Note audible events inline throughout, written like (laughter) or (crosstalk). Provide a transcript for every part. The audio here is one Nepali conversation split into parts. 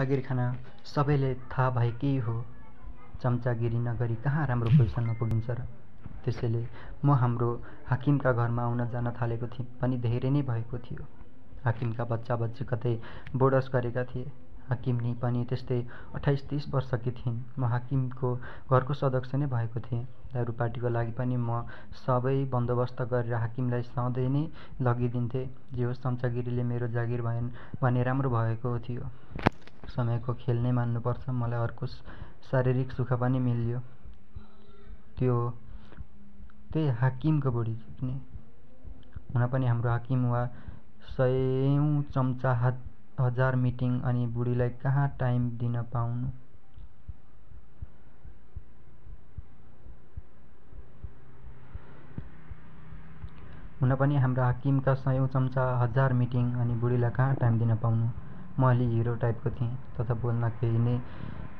जागिर खाना सबैलाई थाहा भएकै हो? चम्चागिरी नगरी कहाँ राम्रो पोजिसनमा पुगिन्छ र? त्यसैले म हाम्रो हाकिमका घरमा आउन जान थालेको थिएँ पनि धेरै नै भएको थियो। हाकिमका बच्चा बच्ची कतै बोर्डस गरेका थिए। हाकिमनी पनि त्यस्तै अठाइस तिस वर्षकी थिइन्। म हाकिमको घरको सदस्य नै भएको थिएँ। दारूपार्टीको लागि पनि म सबै बन्दोबस्त गरेर हाकिमलाई सधैँ नै लगिदिन्थेँ। जे होस् चम्चागिरीले मेरो जागिर भएन भने राम्रो भएको थियो। समयको खेल नै मान्नुपर्छ। मलाई अर्को शारीरिक सुख पनि मिल्यो। त्यो त्यही हाकिमको बुढी जित्ने हुन पनि हाम्रो हाकिम वा सयौँ चम्चा हजार मिटिङ अनि बुढीलाई कहाँ टाइम दिन पाउनु? हुन पनि हाम्रो हाकिमका सयौँ चम्चा हजार मिटिङ अनि बुढीलाई कहाँ टाइम दिन पाउनु? म अलि हिरो टाइपको थिएँ तथा बोल्न केही नै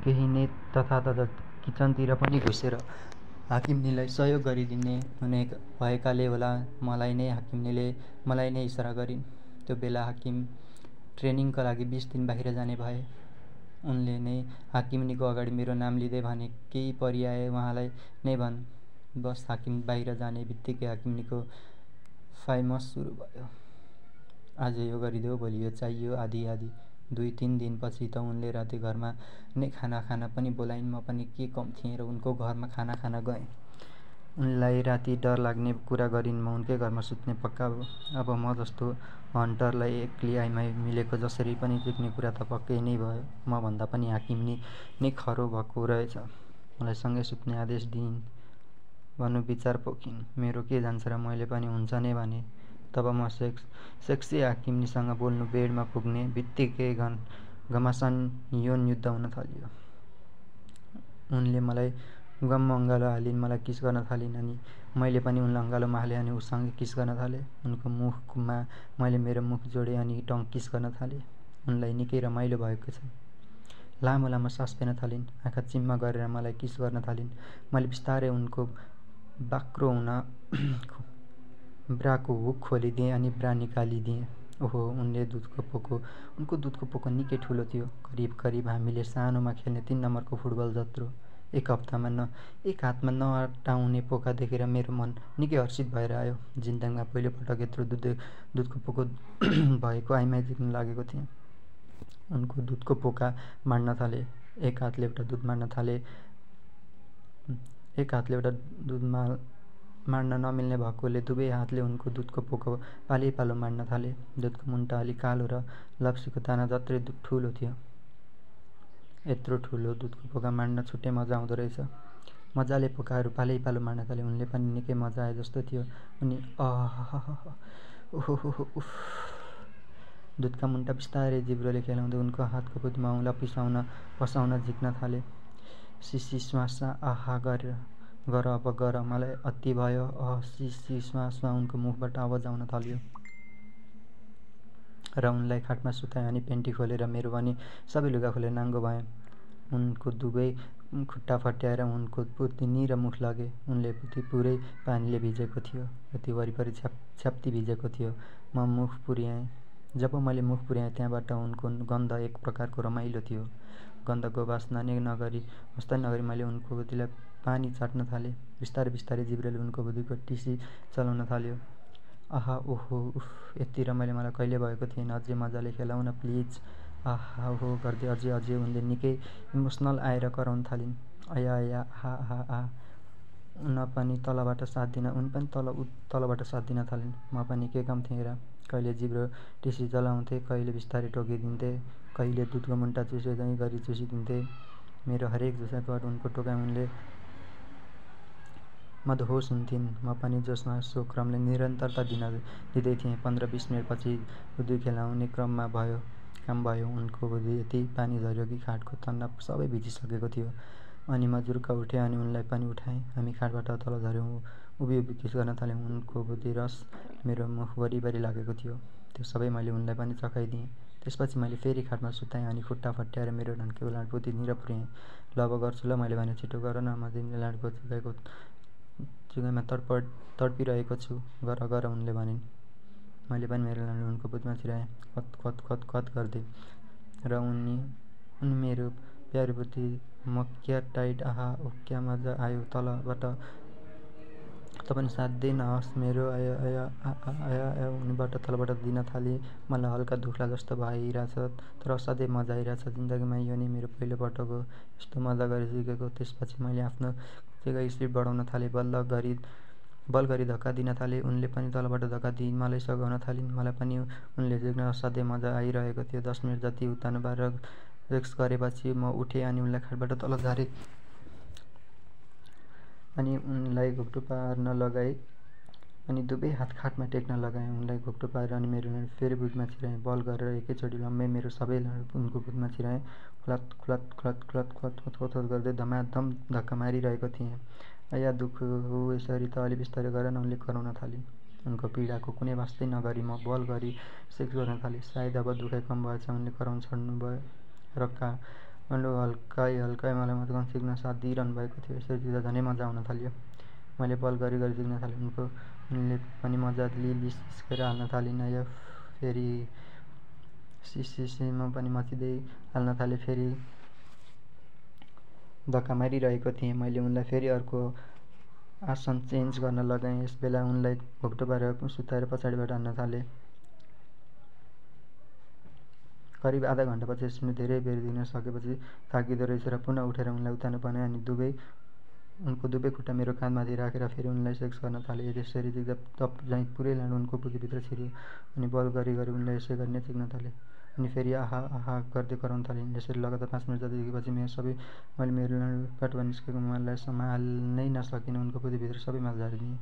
केही नै तथातथा किचनतिर पनि घुसेर हाकिमनीलाई सहयोग गरिदिने हुने भएकाले होला मलाई नै हाकिमनीले मलाई नै इसारा गरिन्। त्यो बेला हाकिम ट्रेनिङका लागि बिस दिन बाहिर जाने भए उनले नै हाकिमनीको अगाडि मेरो नाम लिँदै भने केही परिआए उहाँलाई नै भन् बस हाकिम बाहिर जाने बित्तिकै हाकिमनीको फाइमस सुरु भयो। आज यो गरिदेऊ भोलि यो चाहियो आदि आदि। दुई तिन दिनपछि त उनले राति घरमा नै खाना खान पनि बोलाइन् म पनि के कम थिएँ र उनको घरमा खाना खान गएँ। उनलाई राति डर लाग्ने कुरा गरिन् म उनकै घरमा सुत्ने पक्का अब म जस्तो हन्टरलाई एक्लै आइमा मिलेको जसरी पनि देख्ने कुरा त पक्कै नै भयो। म भन्दा पनि हाकिमनी नै खरो भएको रहेछ। मलाई सँगै सुत्ने आदेश दिइन्। भन्नु विचार पोखिन्। मेरो के जान्छ र मैले पनि हुन्छ नै भने? तब म सेक्स सेक्सी हाकिमनीसँग बोल्नु बेडमा पुग्ने बित्तिकै घन घमासान यौन युद्ध हुन थाल्यो। उनले मलाई गम्म अँगालो हालिन् मलाई किस गर्न थालिन् अनि मैले पनि उनलाई अँगालोमा हालेँ अनि उसँगै किस गर्न थालेँ। उनको मुखमा मैले मेरो मुख जोडेँ अनि टङ किस गर्न थालेँ। उनलाई निकै रमाइलो भएको छ। लामो लामो सास फेर्न थालिन् आँखा चिम्म गरेर मलाई किस गर्न थालिन्। मैले बिस्तारै उनको बाक्रो हुन (clears throat) ब्राको हुक खोलिदिएँ अनि ब्रा निकालिदिएँ। ओहो उनले दुधको पोको उनको दुधको पोको निकै ठुलो थियो। करिब करिब हामीले सानोमा खेल्ने तिन नम्बरको फुटबल जत्रो। एक हप्तामा न एक हातमा नअटाउने पोका देखेर मेरो मन निकै हर्षित भएर आयो। जिन्दगीमा पहिलोपटक यत्रो दुध दुधको पोको (clears throat) भएको आइमाई देख्न लागेको थिएँ। उनको दुधको पोका माड्न थाले। एक हातले एउटा दुध मार्न थाले। एक हातले एउटा दुधमा मार्न नमिल्ने भएकोले दुवै हातले उनको दुधको पोको पालै पालो मार्न थाले। दुधको मुन्टा अलि कालो र लप्सीको दाना जत्रै ठुलो थियो। यत्रो ठुलो दुधको पोका मार्न छुट्टै मजा आउँदो रहेछ। मजाले पोकाहरू पालै पालो मार्न थाले। उनले पनि निकै मजा आए जस्तो थियो। उनी अह ओहो उफ। दुधका मुन्टा बिस्तारै जिब्रोले खेलाउँदै उनको हातको बुधमा औँला पिसाउन पसाउन झिक्न थाले। सिसी श्वास आहा गरेर। गर अब गर। मलाई अति भयो अह सिसी श्वासमा उनको मुखबाट आवाज आउन थाल्यो। र उनलाई खाटमा सुताएँ अनि पेन्टी खोलेर मेरो पनि सबै लुगा खोलेर नाङ्गो भएँ। उनको दुवै खुट्टा फट्याएर उनको पुतिनी र मुख लगे। उनले पुति पुरै पानीले भिजेको थियो यति वरिपरि छ्याप छ्याप्ती भिजेको थियो। म मुख पुर्याएँ। जब मैले मुख पुर्याएँ त्यहाँबाट उनको गन्ध एक प्रकारको रमाइलो थियो। गन्धको वासना नै नगरी वास्ता नगरी मैले उनको बुद्धीलाई पानी चाट्न थालेँ। बिस्तारै बिस्तारै जिब्रोले उनको बुद्धिको टिसी चलाउन थाल्यो। आहा ओहो उफ यति रमाइलो मलाई कहिले भएको थिएन। अझै मजाले खेलाउन प्लिज। आहा ओहो गर्दै अझै अझै उनले निकै इमोसनल आएर कराउन थालिन्। अया अया आहा आहा आहा उन पनि तलबाट साथ दिन उन पनि तल उ तलबाट साथ दिन थालिन्। म पनि के काम थिएँ र कहिले जिब्रो टिसी चलाउँथेँ कहिले बिस्तारै टोकिदिन्थेँ कहिले दुधको मुन्टा चुसे झैँ गरी चुसिदिन्थेँ। मेरो हरेक जुसाबाट उनको टोकाइ उनले मदहोस हुन्थिन् म पनि जोसमा सो क्रमले निरन्तरता दिन दिँदै थिएँ। पन्ध्र बिस मिनटपछि दुधु खेलाउने क्रममा भयो। काम भयो। उनको बुद्धि यति पानी झऱ्यो कि खाटको तन्ना सबै भिजिसकेको थियो। अनि म जुर्क उठेँ अनि उनलाई पनि उठाएँ। हामी खाटबाट तल झऱ्यौँ। उभि उभि गर्न थाल्यौँ उनको बुद्धि रस मेरो मुख वरिपरि लागेको थियो। त्यो सबै मैले उनलाई पनि चखाइदिएँ। त्यसपछि मैले फेरि खाटमा सुताएँ अनि खुट्टा फट्याएर मेरो ढन्केको लाडपुती निर पुर्याएँ ल गर्छु ल मैले भने छिटो गर न। म तिमीले लाडको चुकाएको चुकाइमा तडपड तडपिरहेको छु गर गर उनले भनिन्। मैले पनि मेरो लाडु उनको बुधमा छिराएँ कत कत कत कत गर्दै। र उनी उनी मेरो प्यारोप्रति म क्या टाइट आहा ओह क्या मजा आयो तलबाट त पनि साध्यै नहोस् मेरो आय आय तलबाट दिन थालेँ। मलाई हल्का दुख्ला जस्तो भइरहेछ तर असाध्यै मजा आइरहेछ। जिन्दगीमा यो नै मेरो पहिलोपटक हो। यस्तो मजा गरी सिकेको त्यसपछि मैले आफ्नो खुट्टीको स्पिड बढाउन थालेँ बल्ल गरी बल गरी धक्का दिन थालेँ। उनले पनि तलबाट धक्का दिई मलाई सघाउन थालिन्। मलाई पनि उनले झिक्न असाध्यै मजा आइरहेको थियो। दस मिनट जति उत्तानो पारेर रेक्स गरेपछि म उठेँ अनि उनलाई खाटबाट तल झारेँ। अनि उनलाई घोप्टो पार्न लगाएँ। अनि दुवै हात खाटमा टेक्न लगाएँ। उनलाई घोप्टो पारेर अनि मेरो फेरि बुटमा छिराएँ। बल गरेर एकैचोटि लम्बै मेरो सबै उनको बुटमा छिराएँ। खुलात खुलात खुलात खुलात खुलात खोत गर्दै धमाधम धक्का मारिरहेको थिएँ। आया दुख हो यसरी त अलि बिस्तारै गर न उनले कराउन थालिन् उनको पीडाको कुनै वास्तै नगरी म बल गरी सेक्स गर्न थालेँ। सायद अब दुखाइ कम भएछ उनले कराउन छोड्नु भयो। र का अन्डो हल्काइ हल्काइ मलाई मद्दगाउँ सिक्न साथ दिइरहनु भएको थियो। यसरी दिँदा झनै मजा आउन थाल्यो। मैले बल गरी गरी जिक्न थालेँ। उनको उनले पनि मजाले लिस सिस्केर हाल्न थालिन् आया फेरि सिसिसी म पनि मचिँदै हाल्न थालेँ। फेरि धक्का मारिरहेको थिएँ। मैले उनलाई फेरि अर्को आसन चेन्ज गर्न लगाएँ। यसबेला उनलाई घोप्टो पारेर सुताएर पछाडिबाट हान्न थालेँ। करिब आधा घन्टापछि स्मृति धेरै बेर दिन सकेपछि थाकिँदो रहेछ र पुनः उठेर उनलाई उत्तानो बनाएँ अनि दुवै उनको दुवै खुट्टा मेरो काँधमाथि राखेर फेरि उनलाई सेक्स गर्न थालेँ त्यसरी जिग्दा तप झैँ पुरै लाडो उनको बुद्धीभित्र छिर्यो अनि बल गरी गरी उनलाई यसै गरी नै थालेँ। अनि फेरि आहा आहा गर्दै कराउन थालिन् यसरी लगातार पाँच मिनट जति देखेपछि मेरो सबै मैले मेरो लाडोबाट निस्केको मललाई सम्हाल्नै नसकिनँ उनको बुद्धीभित्र सबै मल झारिदिएँ।